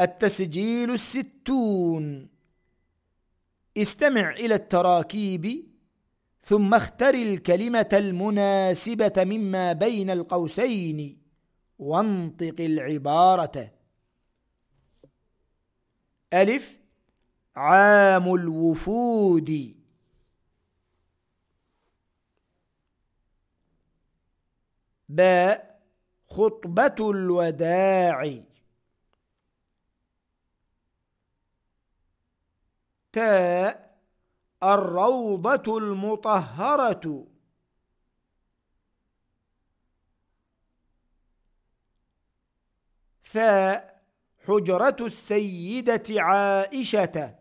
التسجيل الستون. استمع إلى التراكيب ثم اختر الكلمة المناسبة مما بين القوسين وانطق العبارة. ألف عام الوفود. باء خطبة الوداع. تاء الروضة المطهرة. ثاء حجرة السيدة عائشة.